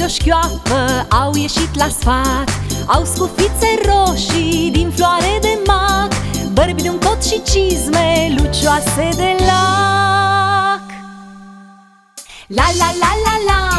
de-o șchioapă au ieșit la sfat. Au scufițe roșii din floare de mac Bărbi de un cot și cizme lucioase de lac. La la la la la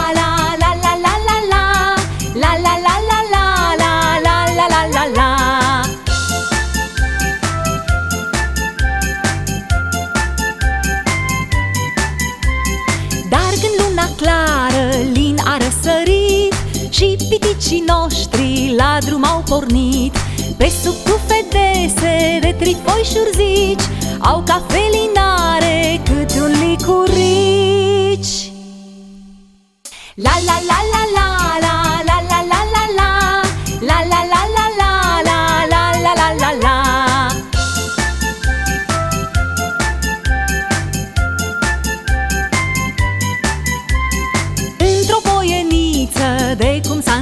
piticii noștri la drum au pornit. Pe sub tufe dese de trifoi și urzici Au cafelinare cât un licurici. La la la la la la la la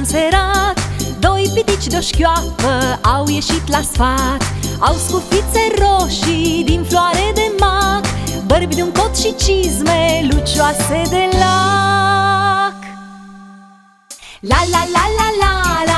înserat Doi pitici de-o șchioapă au ieșit la sfat. Au scufițe roșii din floare de mac. Bărbi de un cot și cizme lucioase de lac. La la la la la